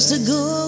First to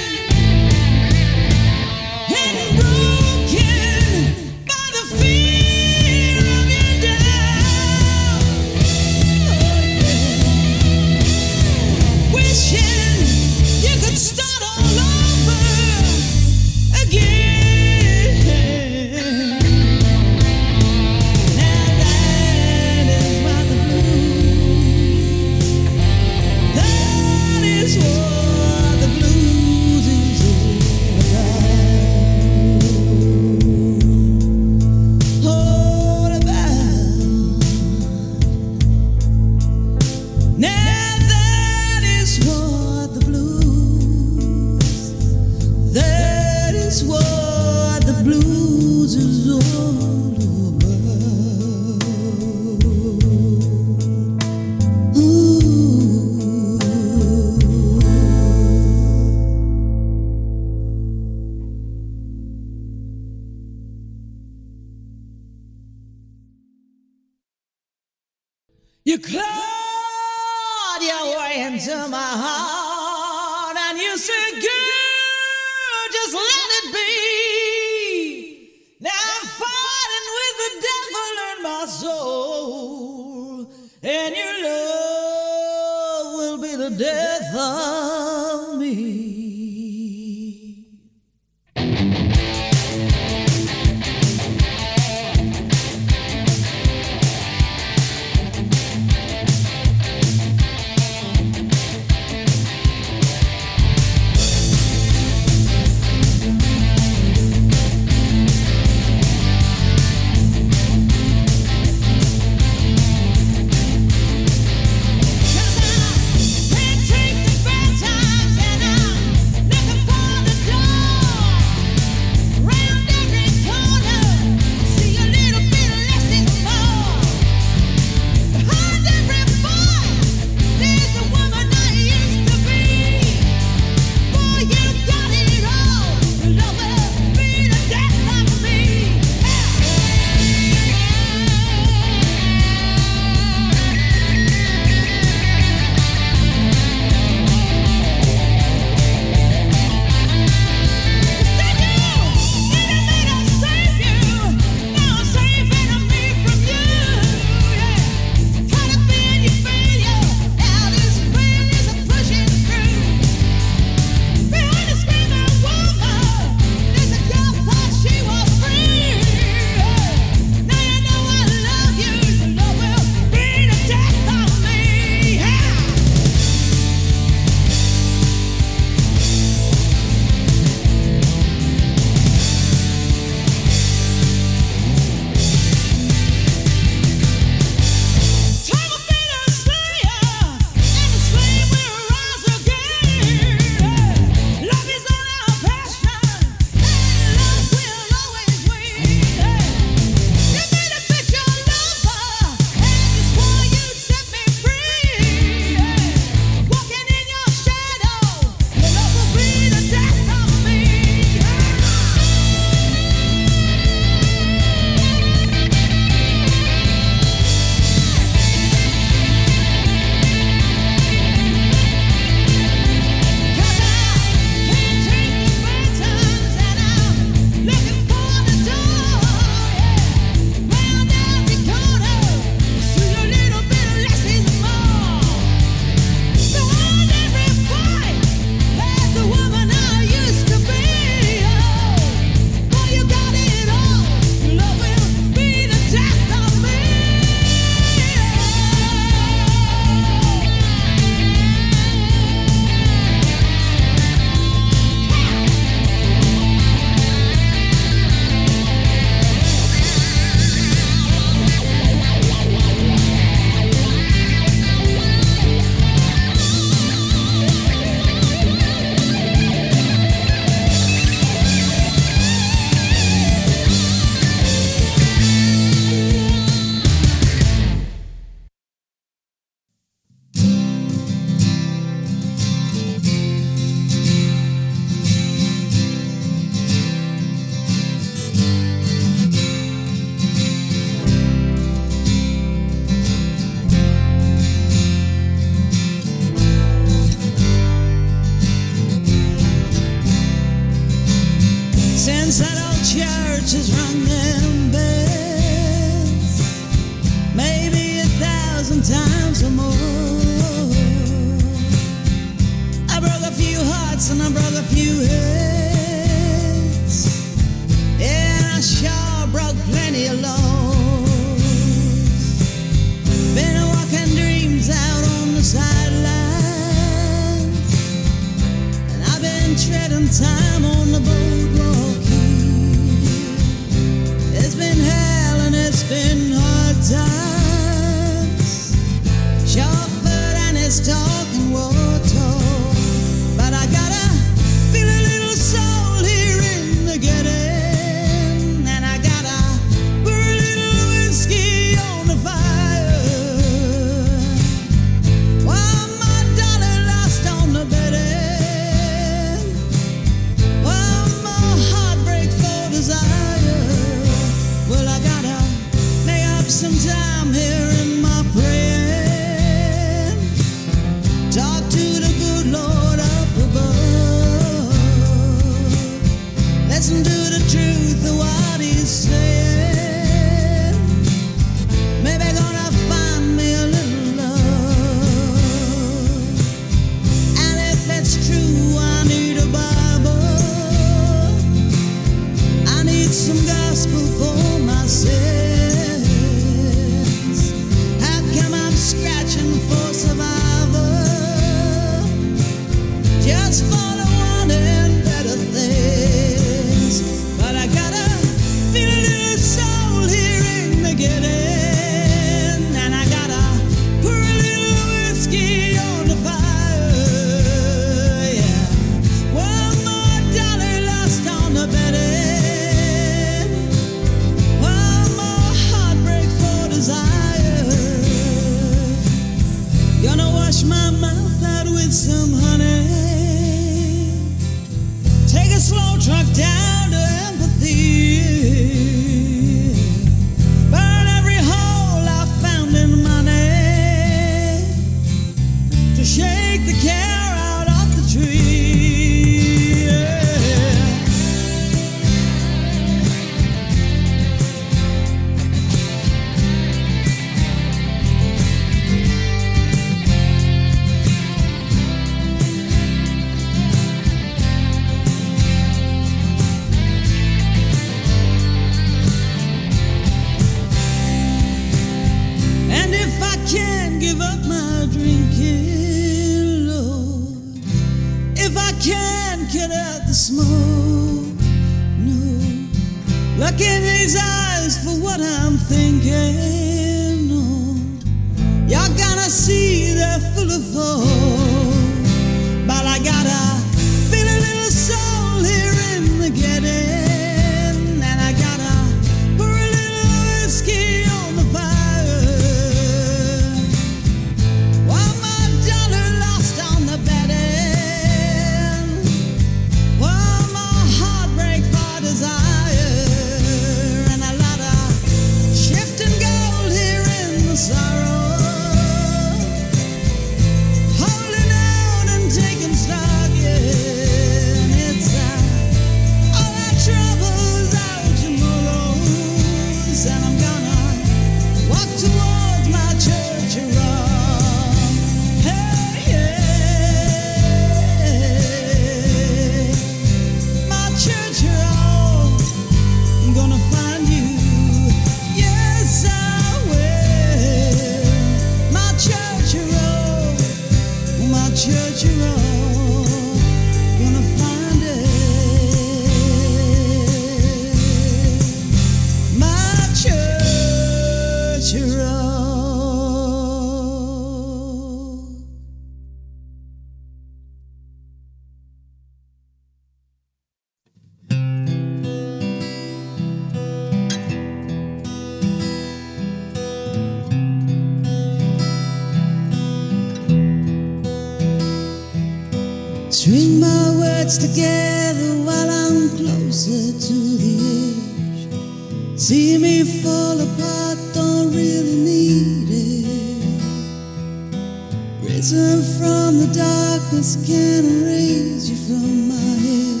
from the darkness can erase you from my head.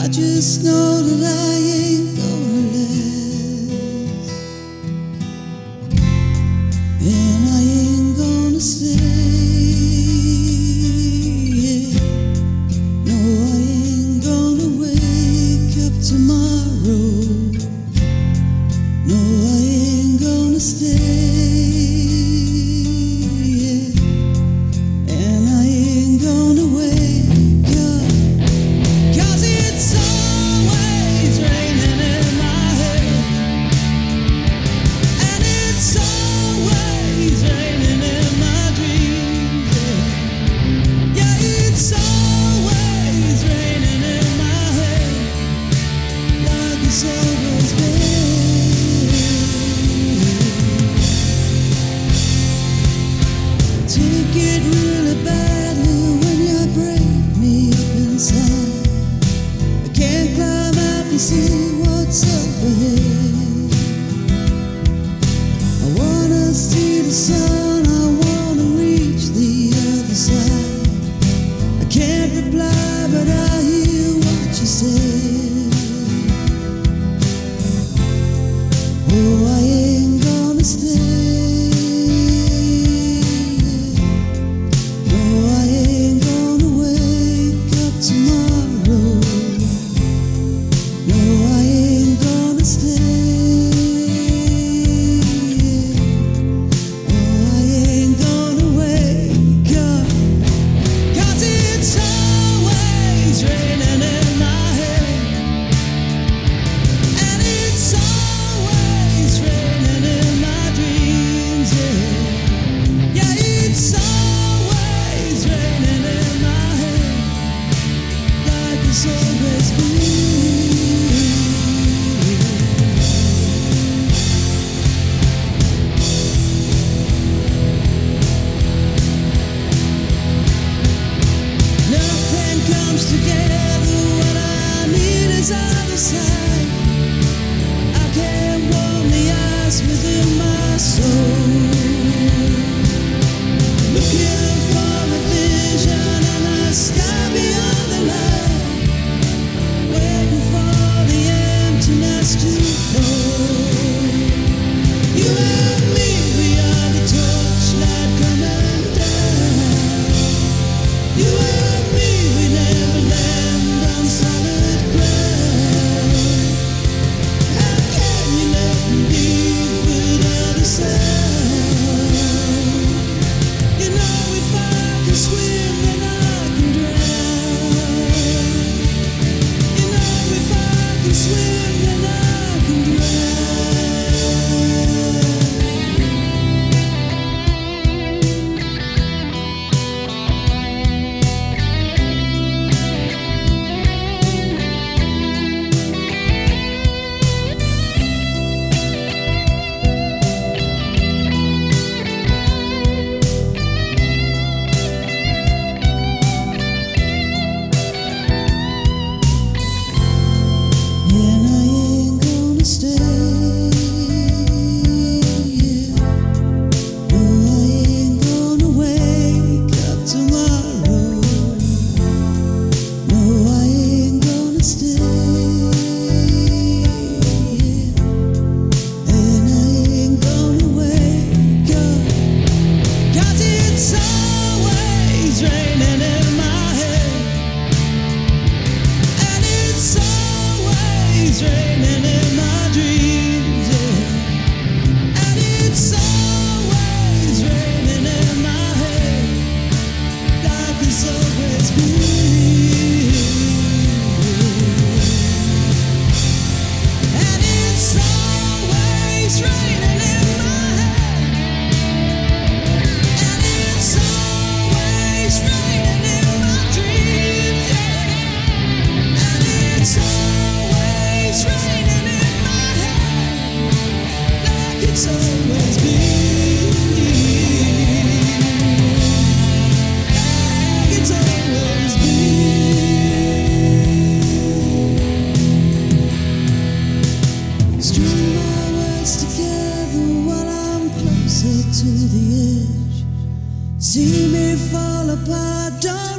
I just know that I. See me fall apart, don't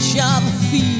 just a hunch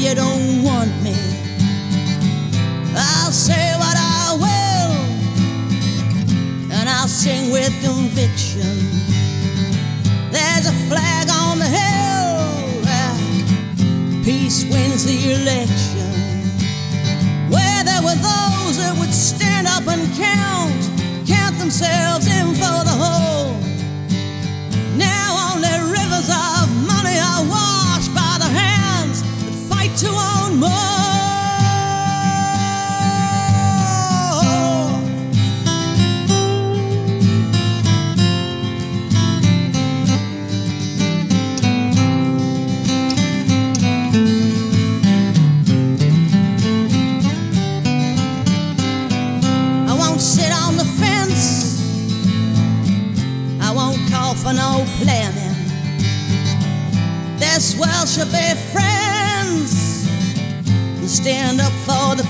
you don't want me. I'll say what I will, and I'll sing with conviction. There's a flag on the hill, peace wins the election.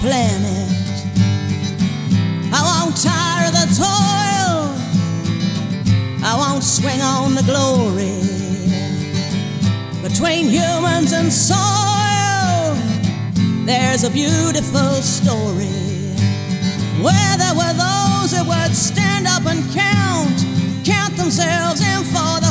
planet. I won't tire of the toil, I won't swing on the glory. Between humans and soil, there's a beautiful story where there were those that would stand up and count, count themselves in for the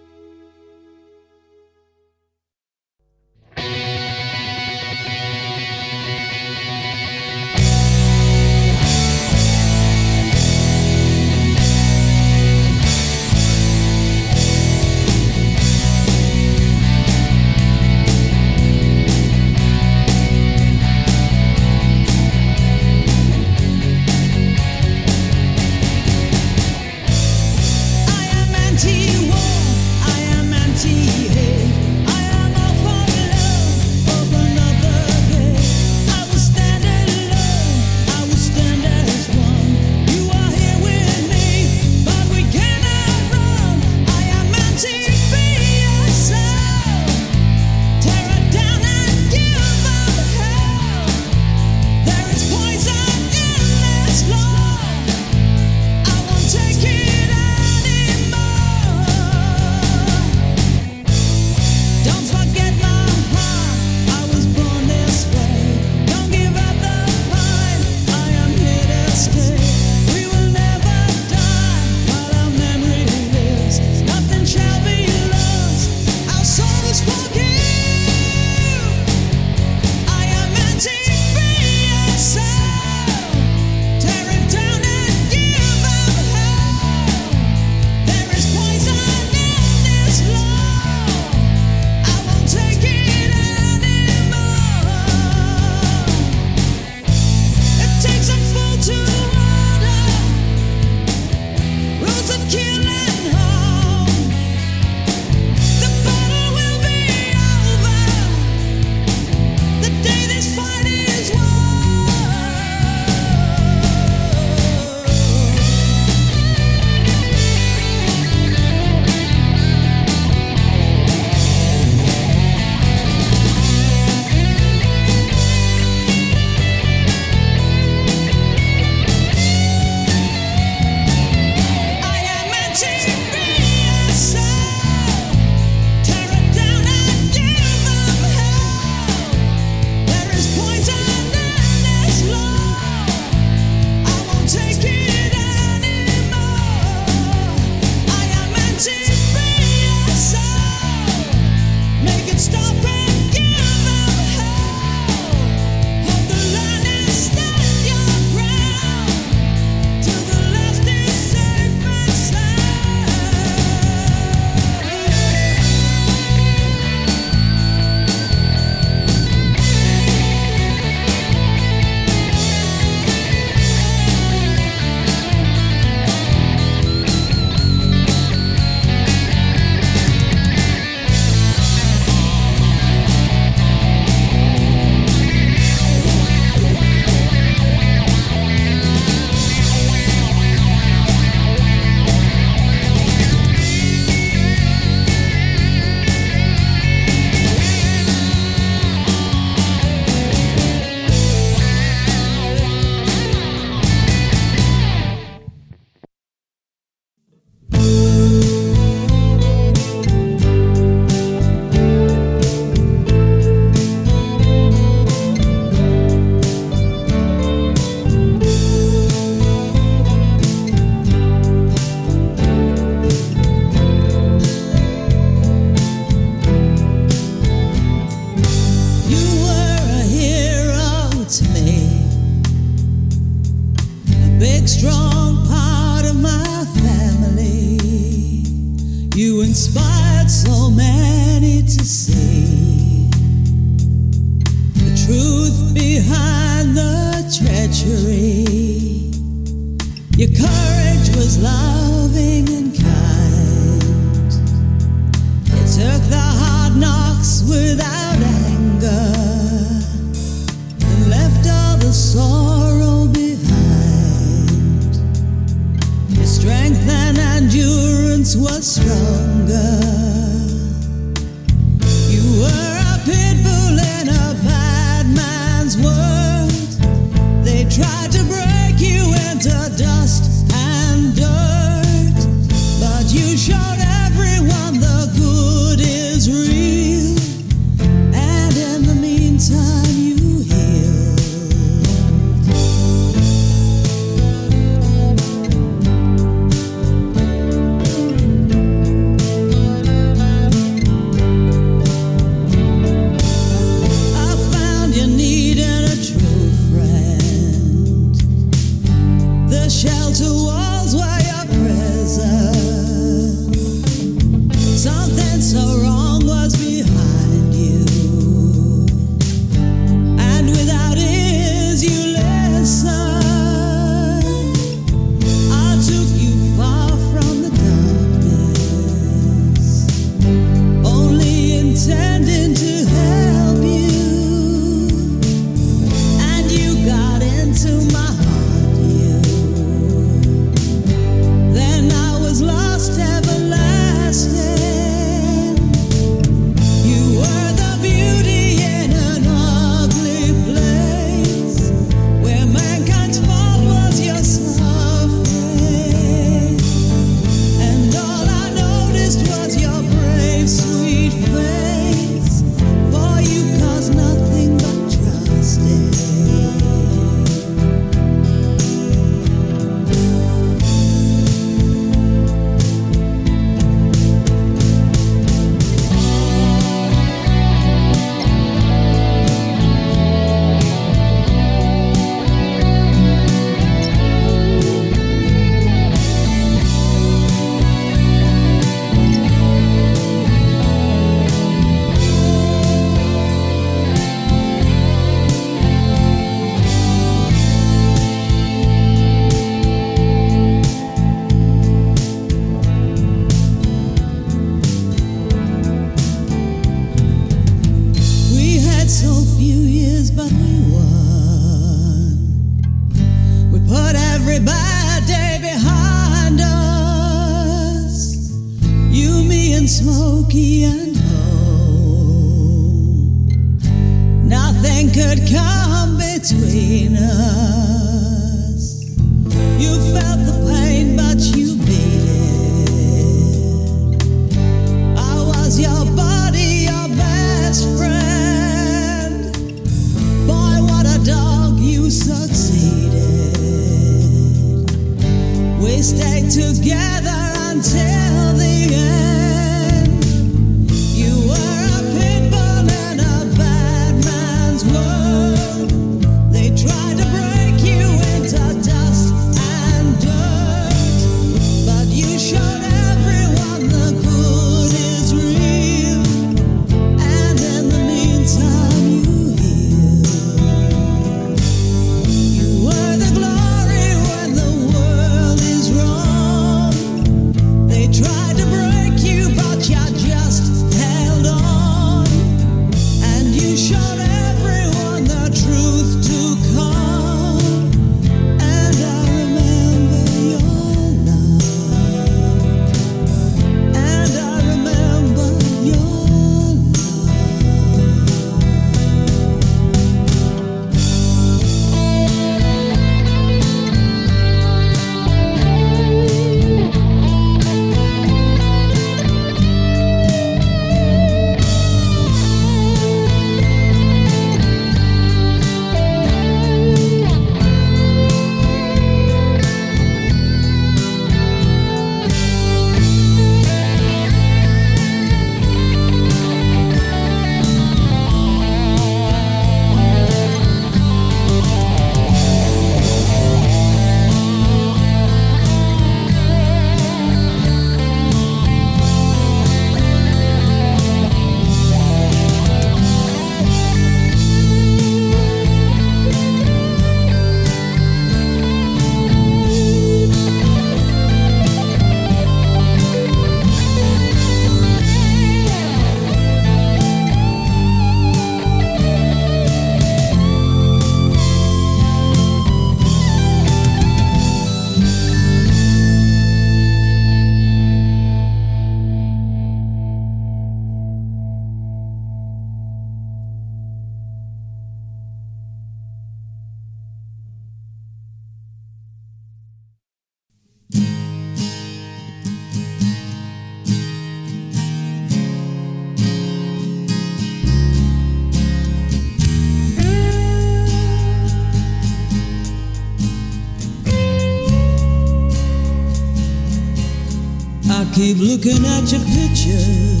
keep looking at your pictures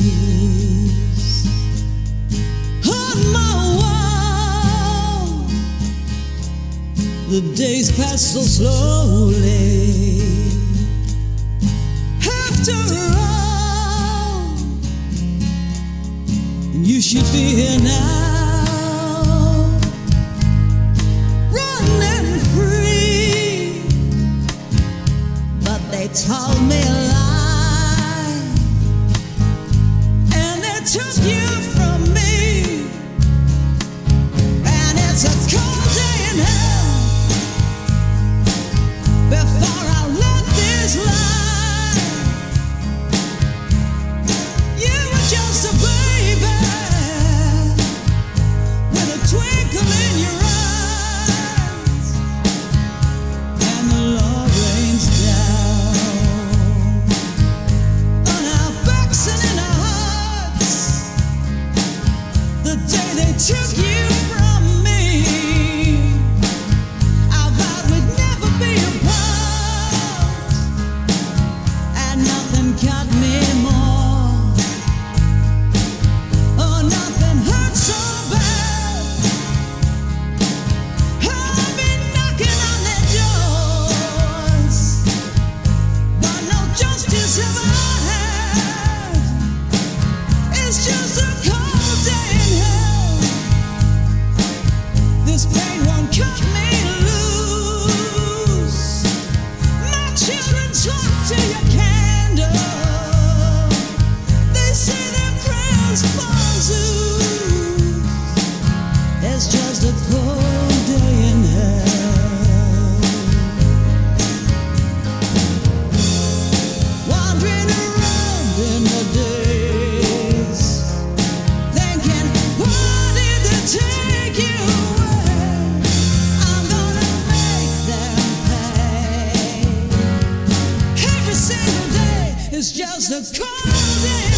on my wall. The days pass so slowly. After all, you should be here now, running free. But they told me. It's just a cold day.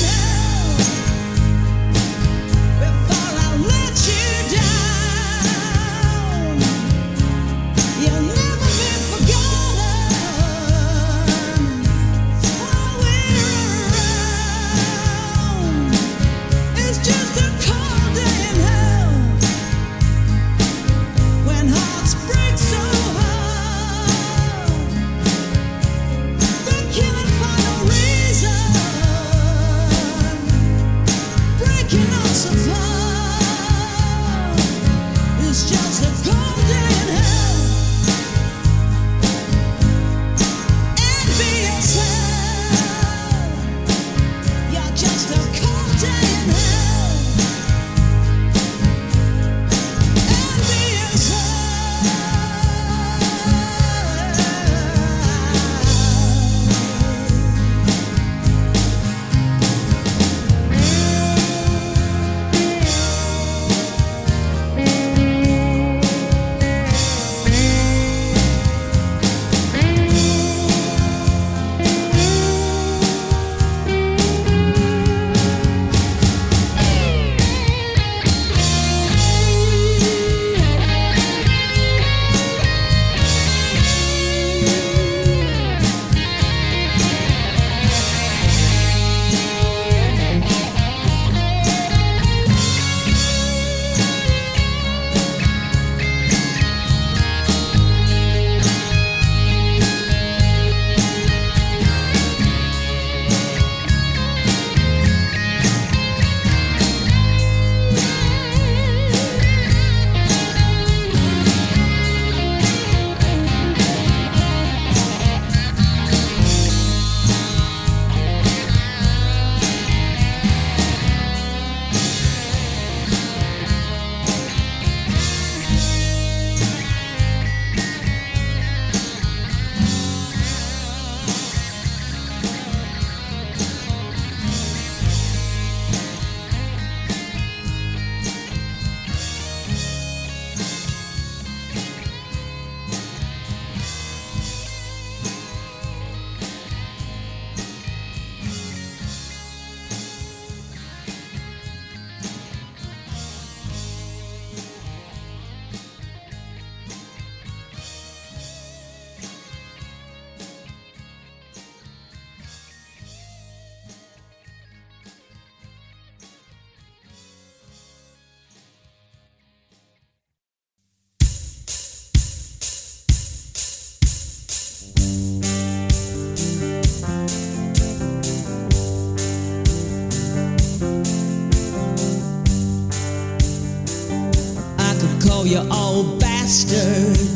master.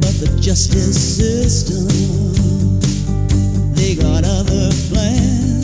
but the justice system, they got other plans.